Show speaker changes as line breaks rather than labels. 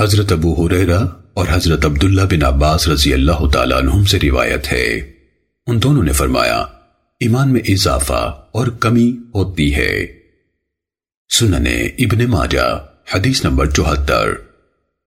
حضرت ابو حریرہ اور حضرت عبداللہ بن عباس رضی اللہ تعالیٰ عنہم سے روایت ہے۔ ان دونوں نے فرمایا، ایمان میں اضافہ اور کمی ہوتی ہے۔ سننے ابن ماجہ، حدیث نمبر چوہتر۔